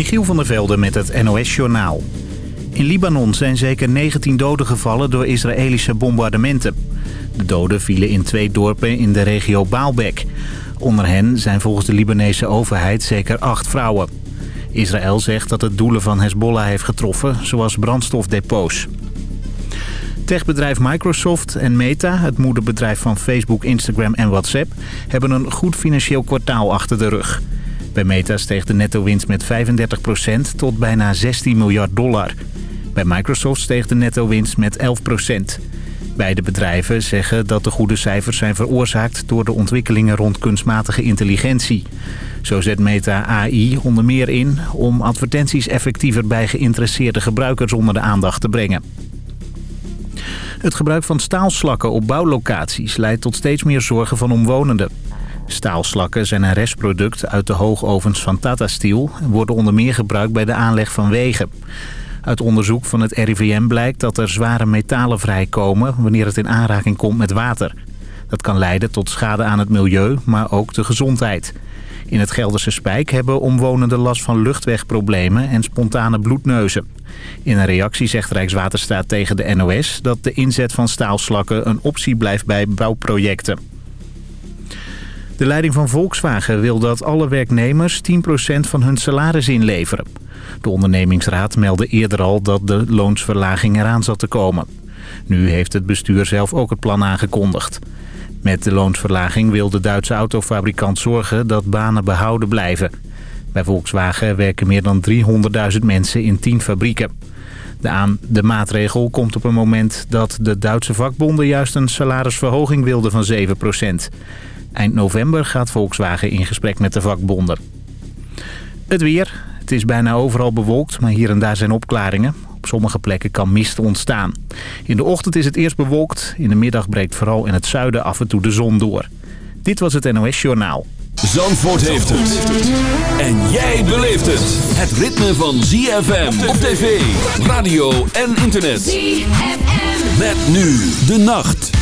Michiel van der Velde met het NOS-journaal. In Libanon zijn zeker 19 doden gevallen door Israëlische bombardementen. De doden vielen in twee dorpen in de regio Baalbek. Onder hen zijn volgens de Libanese overheid zeker acht vrouwen. Israël zegt dat het doelen van Hezbollah heeft getroffen, zoals brandstofdepots. Techbedrijf Microsoft en Meta, het moederbedrijf van Facebook, Instagram en WhatsApp... hebben een goed financieel kwartaal achter de rug. Bij Meta steeg de netto-winst met 35% tot bijna 16 miljard dollar. Bij Microsoft steeg de netto-winst met 11%. Beide bedrijven zeggen dat de goede cijfers zijn veroorzaakt... door de ontwikkelingen rond kunstmatige intelligentie. Zo zet Meta AI onder meer in om advertenties effectiever bij geïnteresseerde gebruikers onder de aandacht te brengen. Het gebruik van staalslakken op bouwlocaties leidt tot steeds meer zorgen van omwonenden. Staalslakken zijn een restproduct uit de hoogovens van Tata Steel... en worden onder meer gebruikt bij de aanleg van wegen. Uit onderzoek van het RIVM blijkt dat er zware metalen vrijkomen... wanneer het in aanraking komt met water. Dat kan leiden tot schade aan het milieu, maar ook de gezondheid. In het Gelderse Spijk hebben omwonenden last van luchtwegproblemen en spontane bloedneuzen. In een reactie zegt Rijkswaterstaat tegen de NOS dat de inzet van staalslakken een optie blijft bij bouwprojecten. De leiding van Volkswagen wil dat alle werknemers 10% van hun salaris inleveren. De ondernemingsraad meldde eerder al dat de loonsverlaging eraan zat te komen. Nu heeft het bestuur zelf ook het plan aangekondigd. Met de loonsverlaging wil de Duitse autofabrikant zorgen dat banen behouden blijven. Bij Volkswagen werken meer dan 300.000 mensen in 10 fabrieken. De, aan, de maatregel komt op een moment dat de Duitse vakbonden juist een salarisverhoging wilden van 7%. Eind november gaat Volkswagen in gesprek met de vakbonden. Het weer. Het is bijna overal bewolkt, maar hier en daar zijn opklaringen. Op sommige plekken kan mist ontstaan. In de ochtend is het eerst bewolkt. In de middag breekt vooral in het zuiden af en toe de zon door. Dit was het NOS Journaal. Zandvoort heeft het. En jij beleeft het. Het ritme van ZFM op tv, radio en internet. ZFM. Met nu de nacht.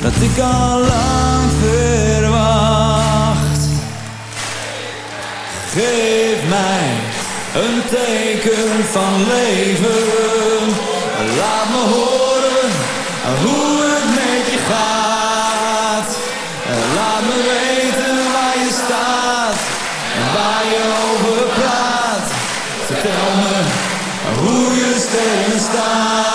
dat ik al lang verwacht. Geef mij een teken van leven. Laat me horen hoe het met je gaat. Laat me weten waar je staat en waar je over praat. Vertel me hoe je sterren staat.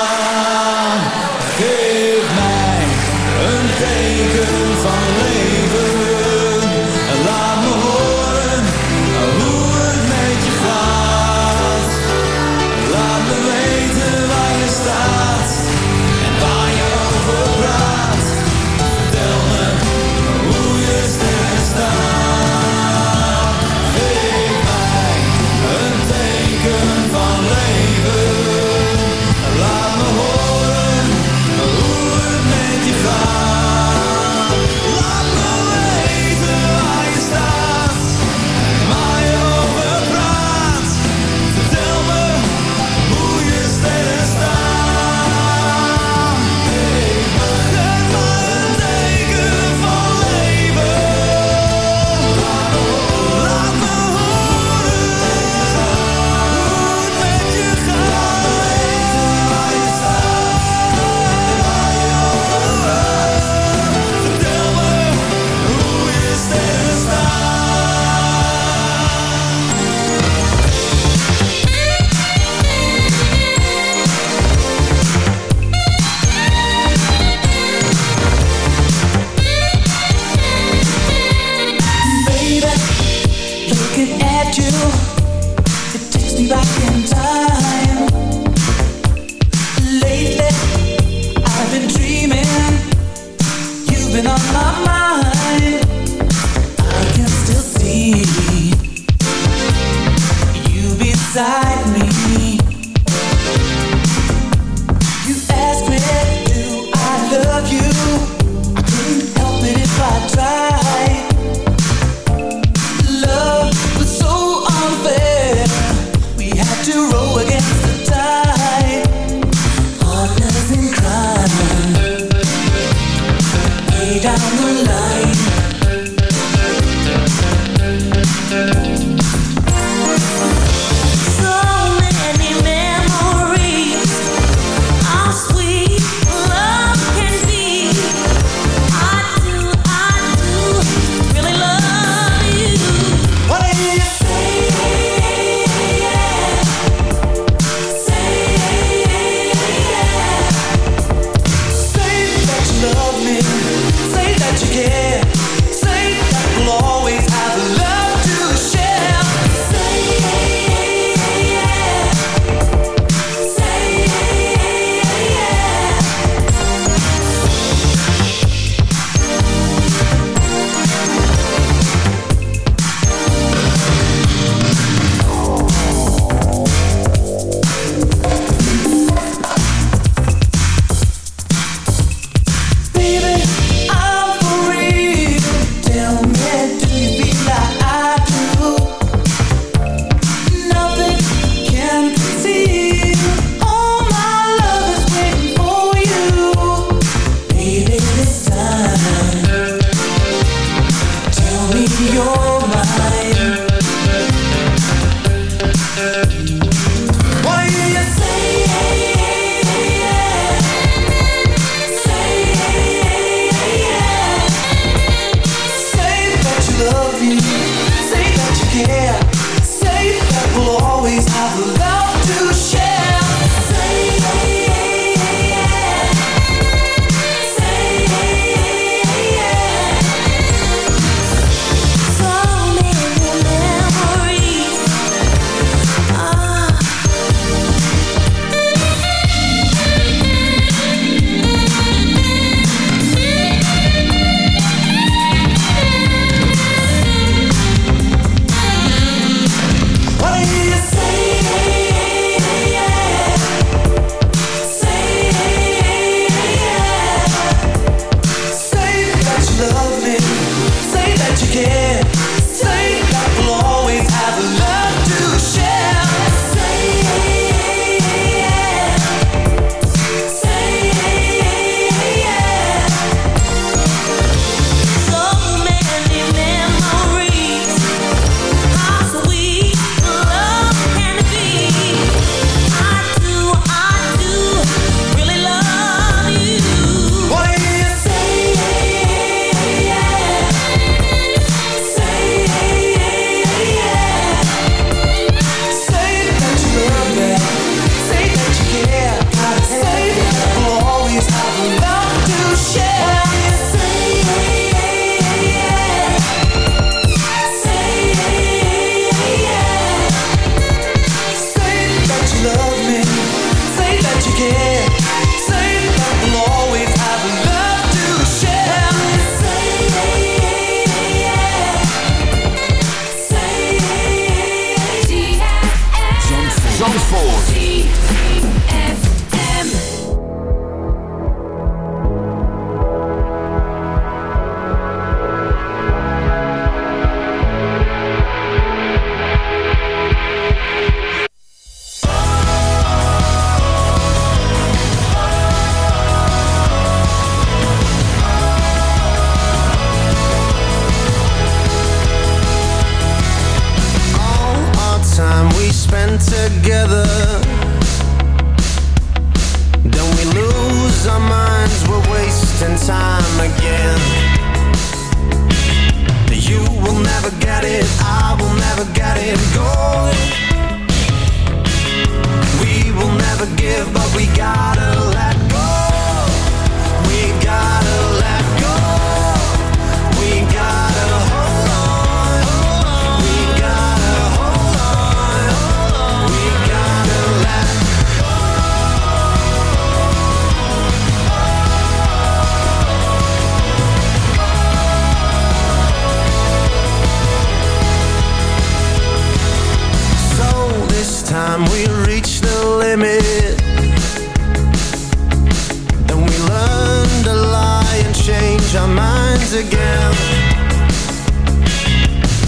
again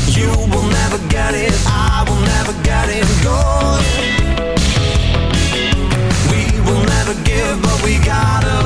You will never get it, I will never get it. Going We will never give, but we gotta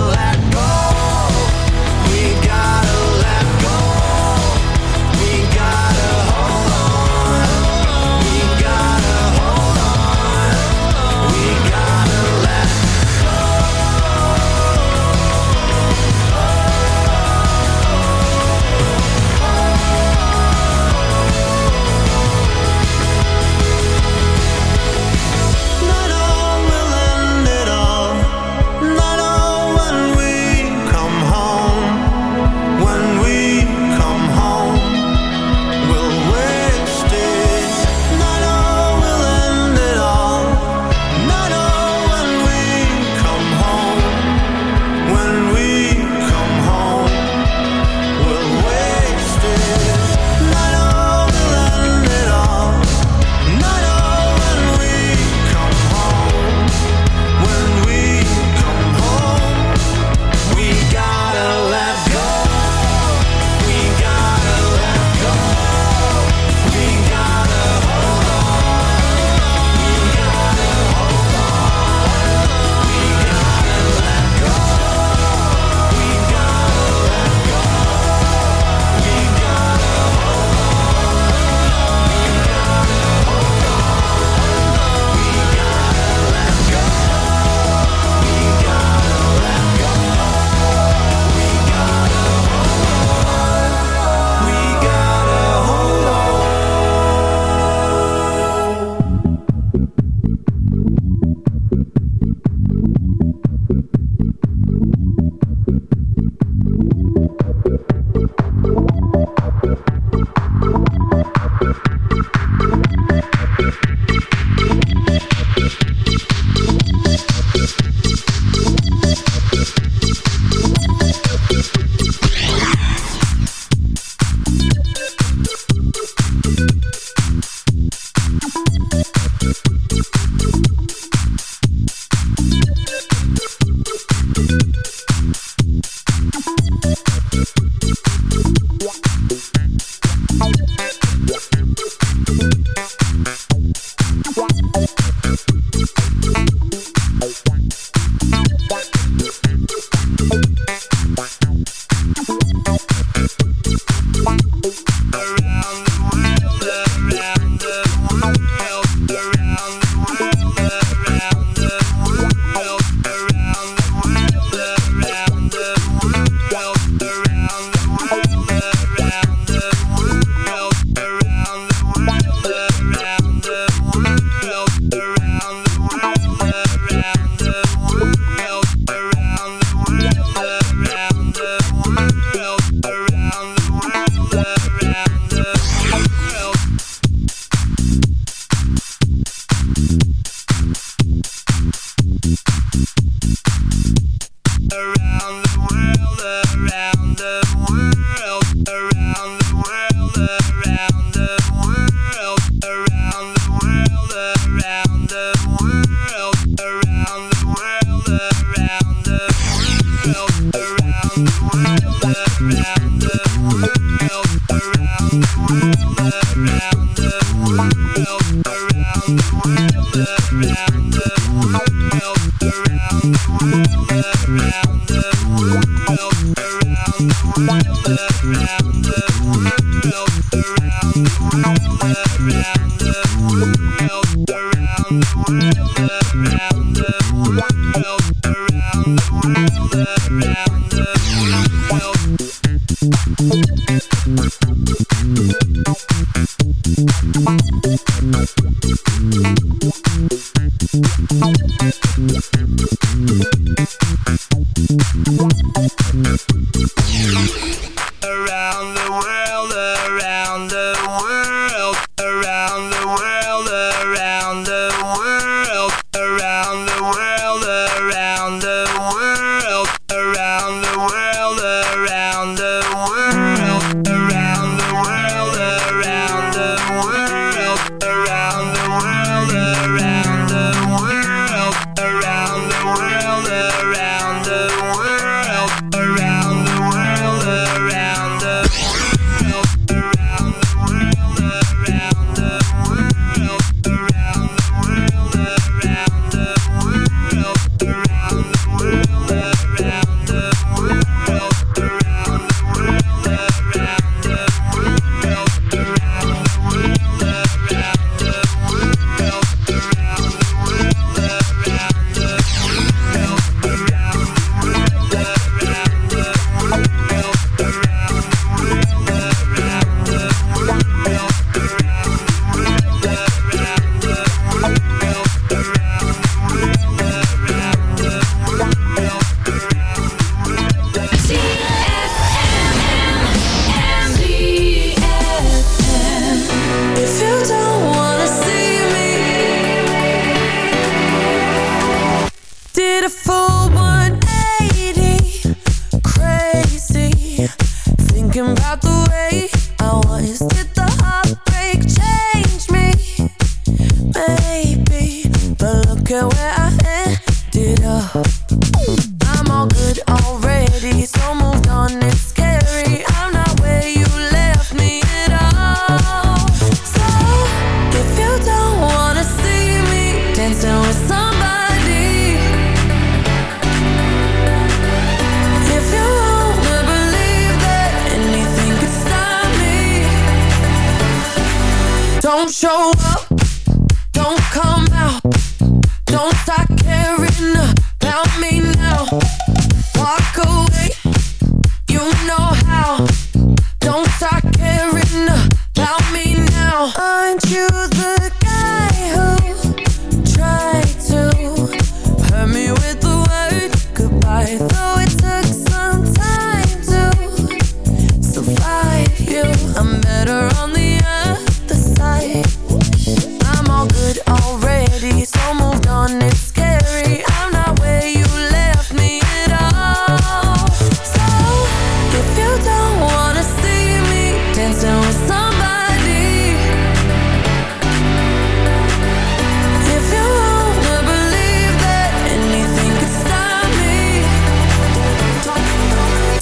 girl.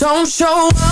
Don't show up,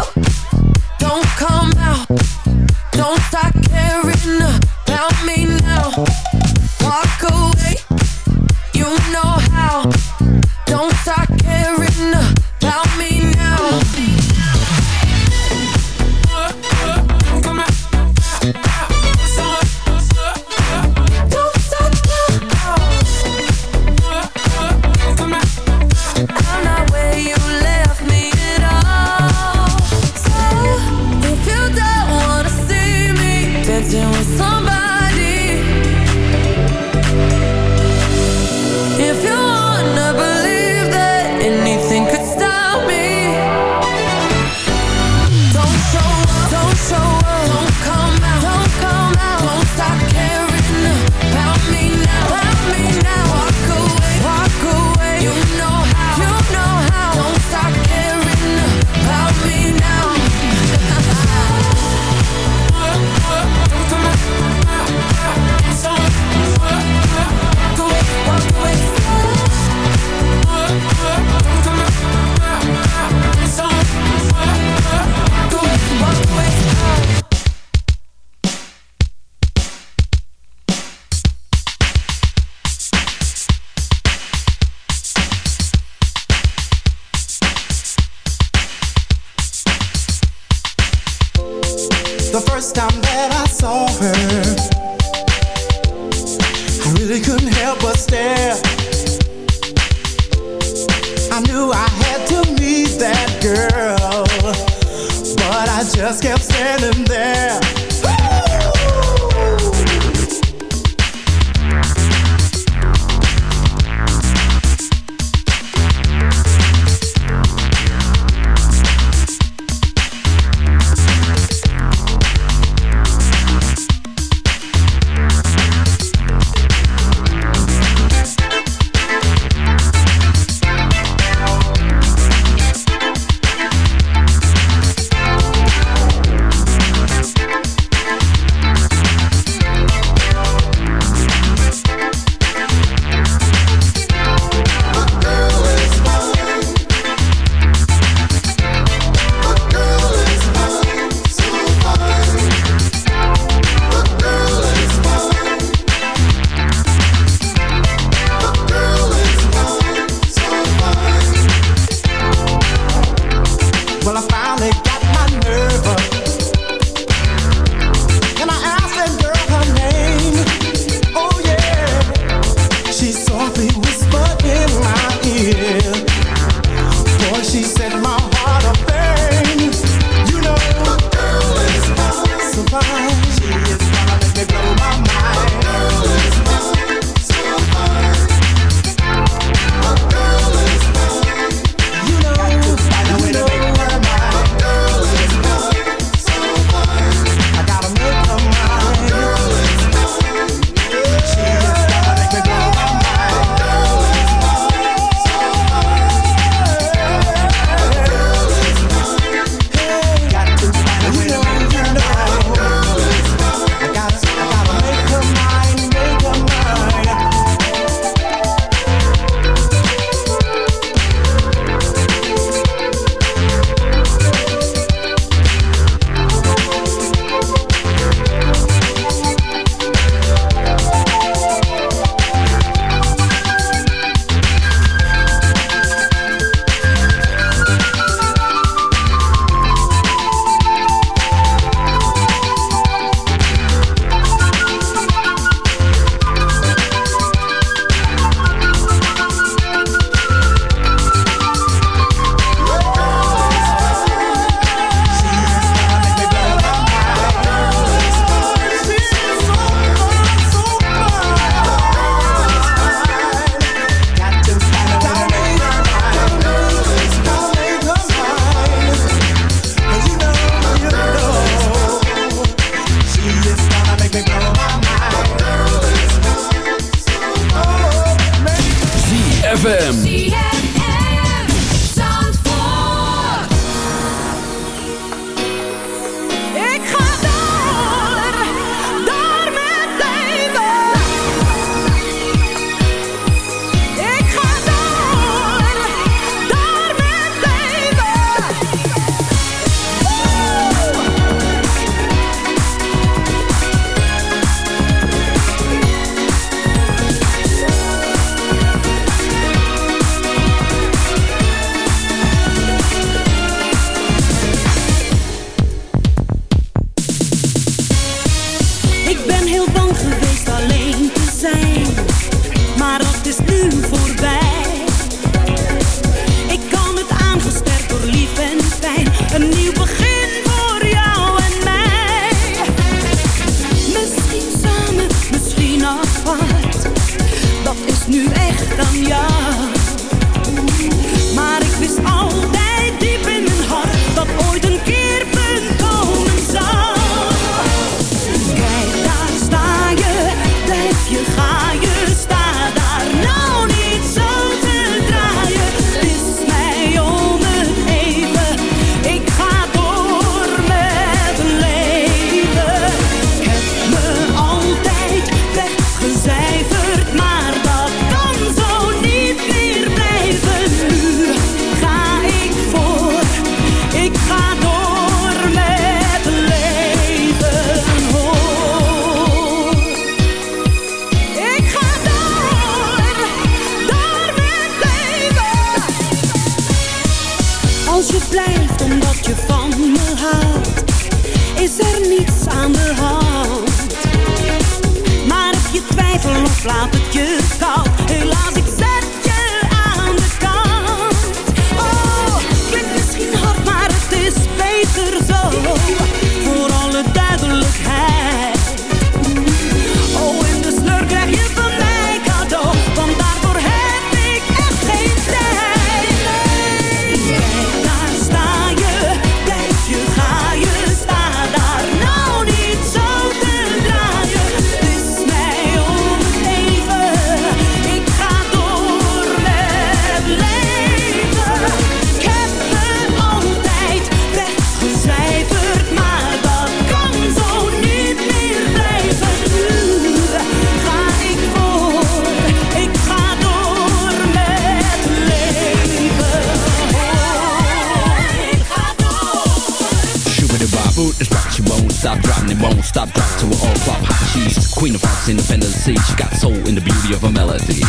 mood is right, she won't stop dropping it, won't stop dropping to an all flop hot cheese. Queen of hearts, independent sea, she got soul in the beauty of her melody.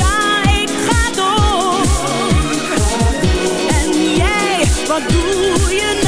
Ja, ik ga door. En jij, wat doe je nou?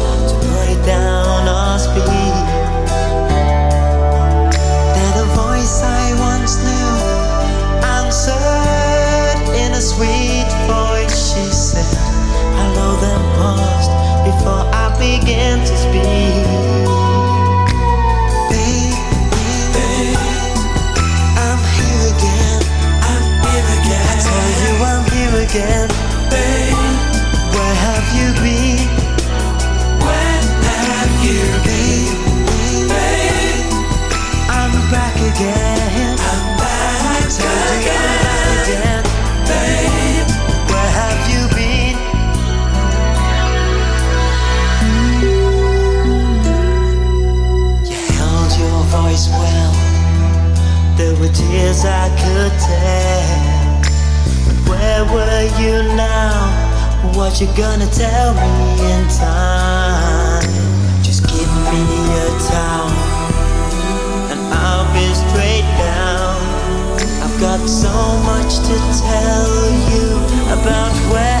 you now what you're gonna tell me in time. Just give me a towel and I'll be straight down. I've got so much to tell you about where.